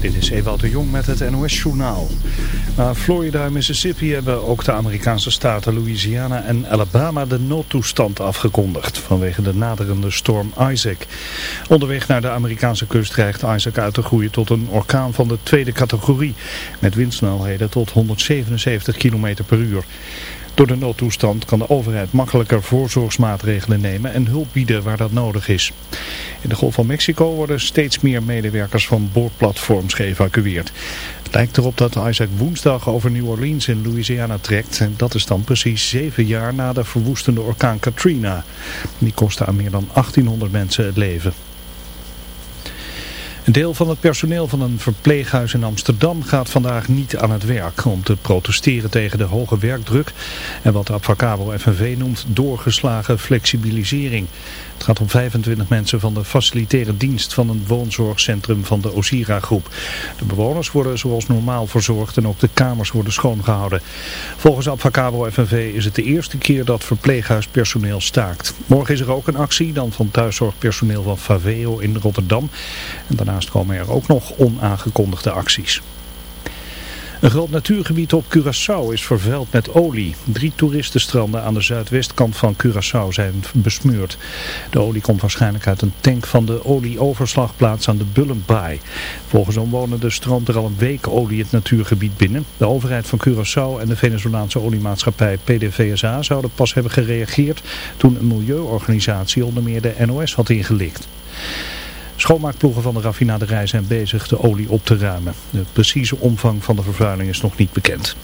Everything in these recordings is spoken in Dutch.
Dit is Ewout de Jong met het NOS-journaal. Na Florida en Mississippi hebben ook de Amerikaanse staten Louisiana en Alabama de noodtoestand afgekondigd vanwege de naderende storm Isaac. Onderweg naar de Amerikaanse kust dreigt Isaac uit te groeien tot een orkaan van de tweede categorie met windsnelheden tot 177 km per uur. Door de noodtoestand kan de overheid makkelijker voorzorgsmaatregelen nemen en hulp bieden waar dat nodig is. In de Golf van Mexico worden steeds meer medewerkers van boordplatforms geëvacueerd. Het lijkt erop dat Isaac woensdag over New Orleans in Louisiana trekt. En dat is dan precies zeven jaar na de verwoestende orkaan Katrina. Die kostte aan meer dan 1800 mensen het leven. Een deel van het personeel van een verpleeghuis in Amsterdam gaat vandaag niet aan het werk om te protesteren tegen de hoge werkdruk en wat de Abfacabo FNV noemt doorgeslagen flexibilisering. Het gaat om 25 mensen van de facilitaire dienst van een woonzorgcentrum van de Osira groep. De bewoners worden zoals normaal verzorgd en ook de kamers worden schoongehouden. Volgens Abfacabo FNV is het de eerste keer dat verpleeghuispersoneel staakt. Morgen is er ook een actie, dan van thuiszorgpersoneel van Faveo in Rotterdam. En daarnaast komen er ook nog onaangekondigde acties. Een groot natuurgebied op Curaçao is vervuild met olie. Drie toeristenstranden aan de zuidwestkant van Curaçao zijn besmeurd. De olie komt waarschijnlijk uit een tank van de olieoverslagplaats aan de Bullenbaai. Volgens omwonenden stroomt er al een week olie het natuurgebied binnen. De overheid van Curaçao en de Venezolaanse oliemaatschappij PDVSA zouden pas hebben gereageerd toen een milieuorganisatie onder meer de NOS had ingelikt. Schoonmaakploegen van de raffinaderij zijn bezig de olie op te ruimen. De precieze omvang van de vervuiling is nog niet bekend.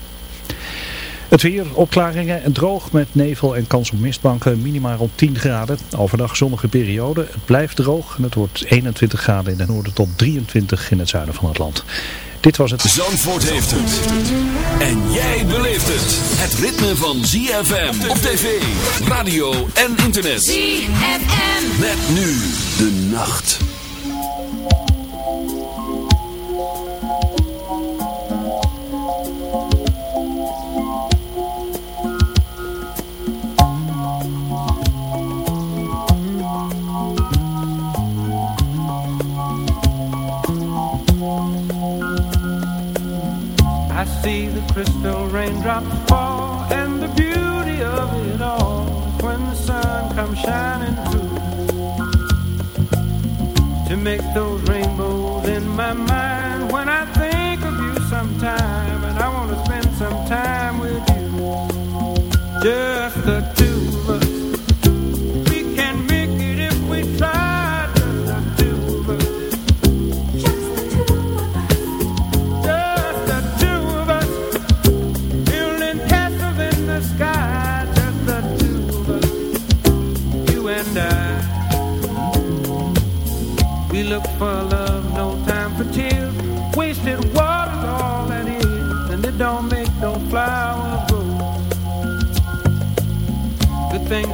Het weer, opklaringen en droog met nevel en kans op mistbanken, minimaal rond 10 graden. Overdag zonnige periode, het blijft droog en het wordt 21 graden in het noorden tot 23 in het zuiden van het land. Dit was het. Zandvoort heeft het. En jij beleeft het. Het ritme van ZFM op tv, radio en internet. ZFM. Met nu de nacht. Raindrops fall And the beauty of it all when the sun comes shining through. To make those rainbows in my mind When I think of you sometime And I want to spend some time with you. Just the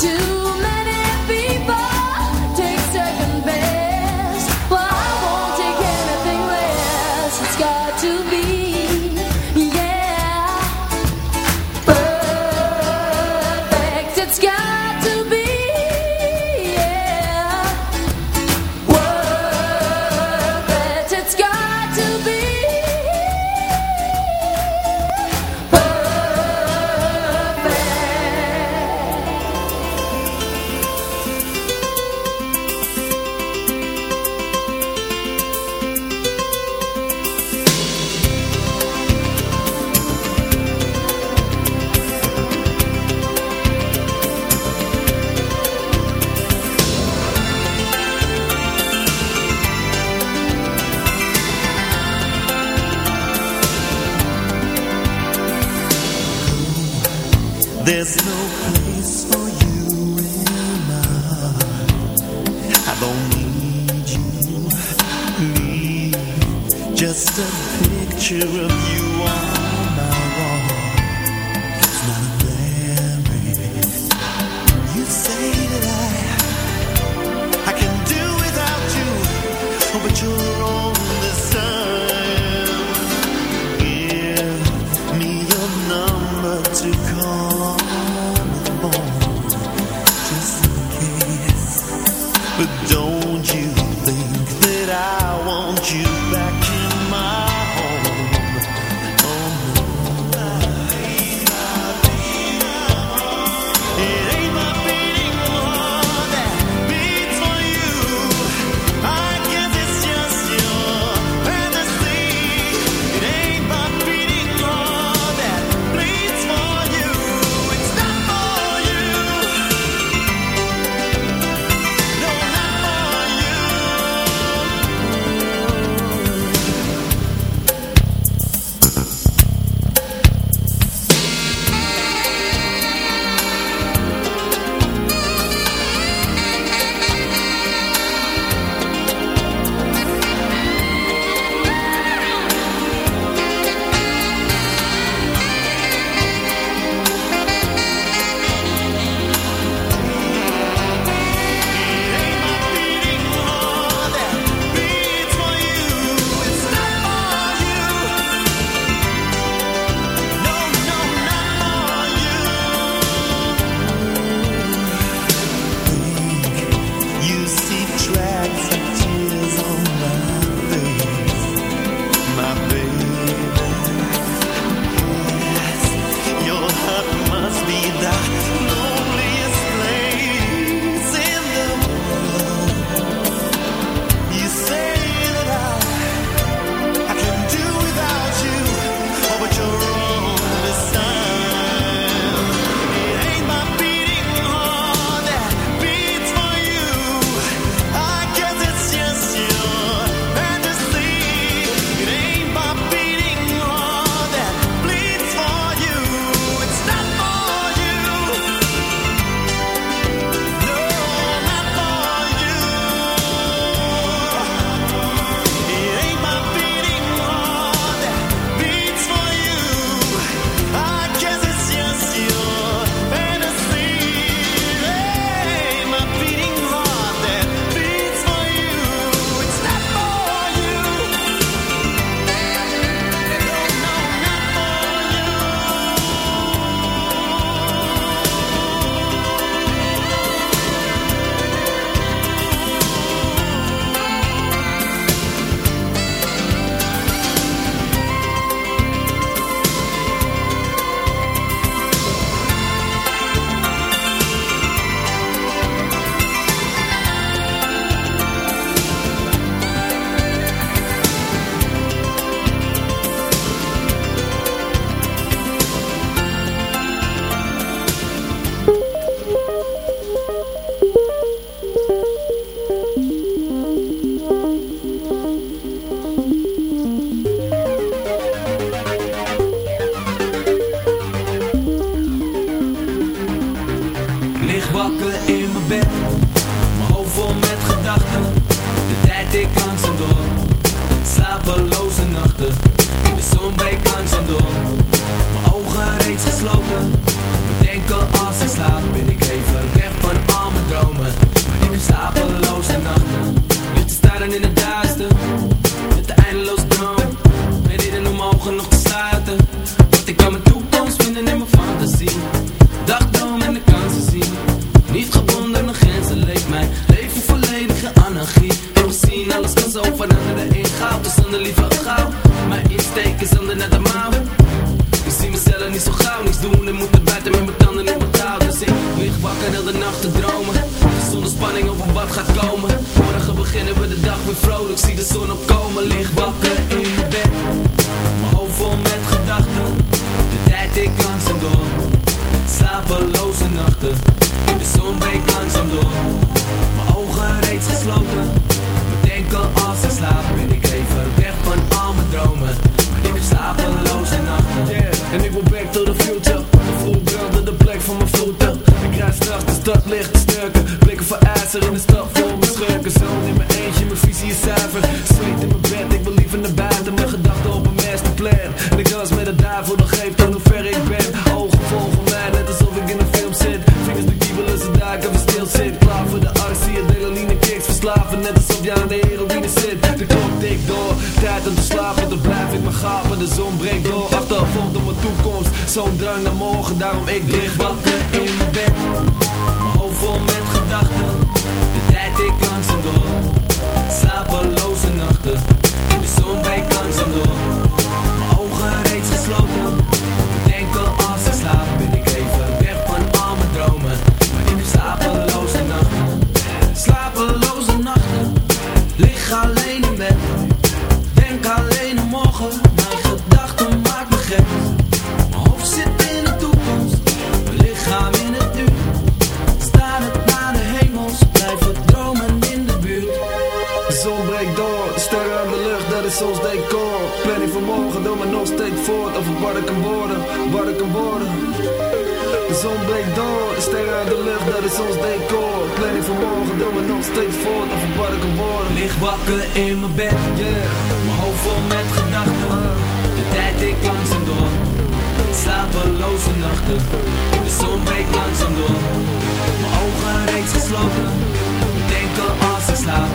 do.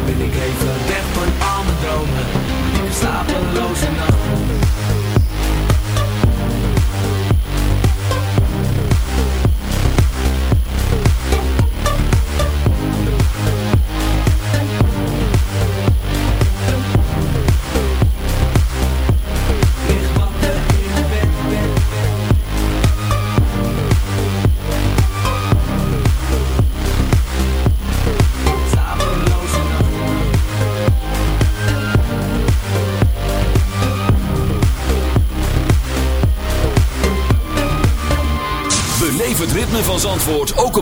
Ben ik even weg van al mijn dromen. Ik heb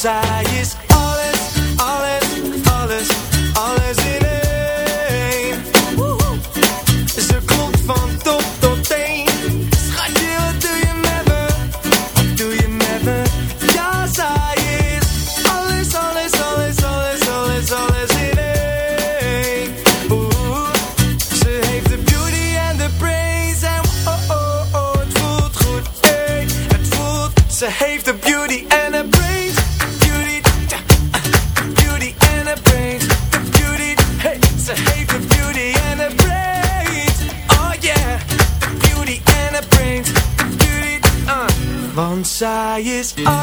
zij is Want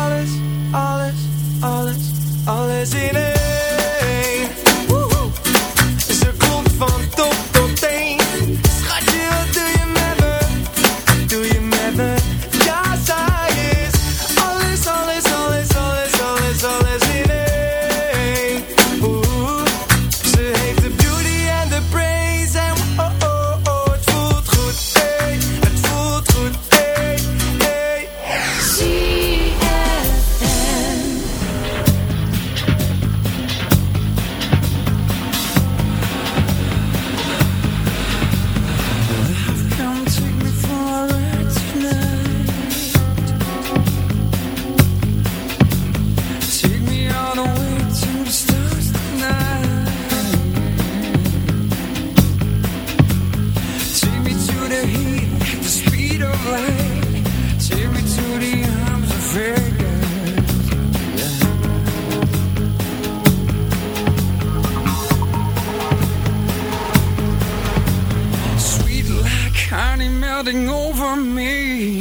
flooding over me.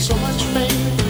so much faith.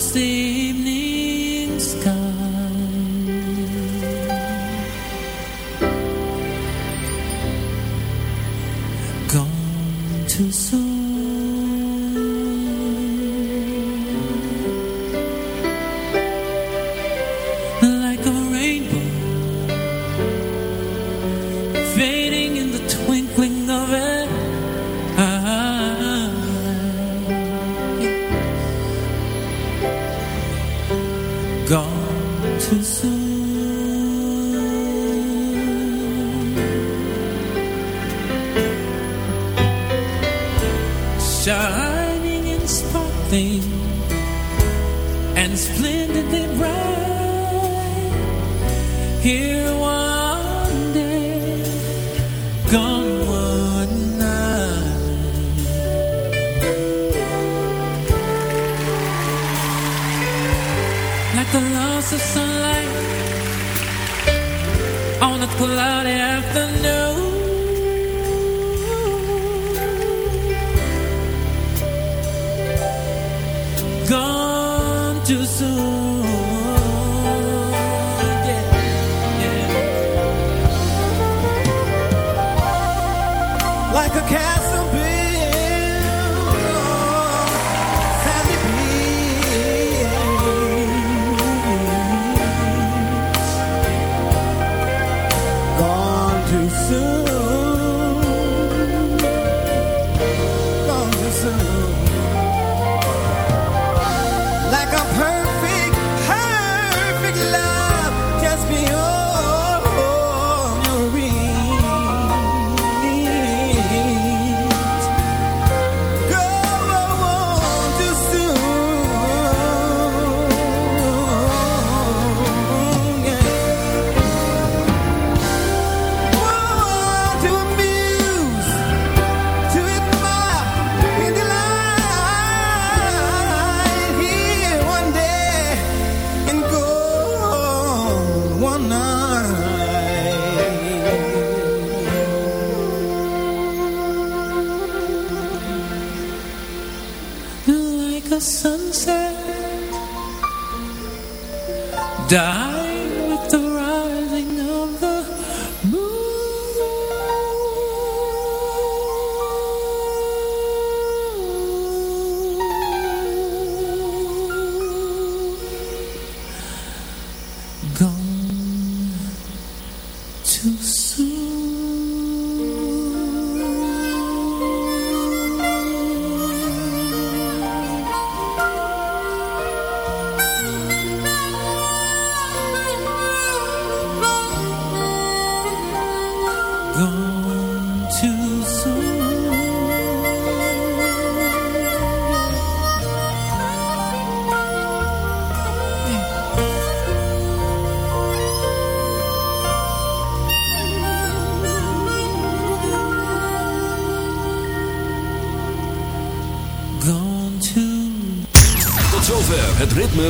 see.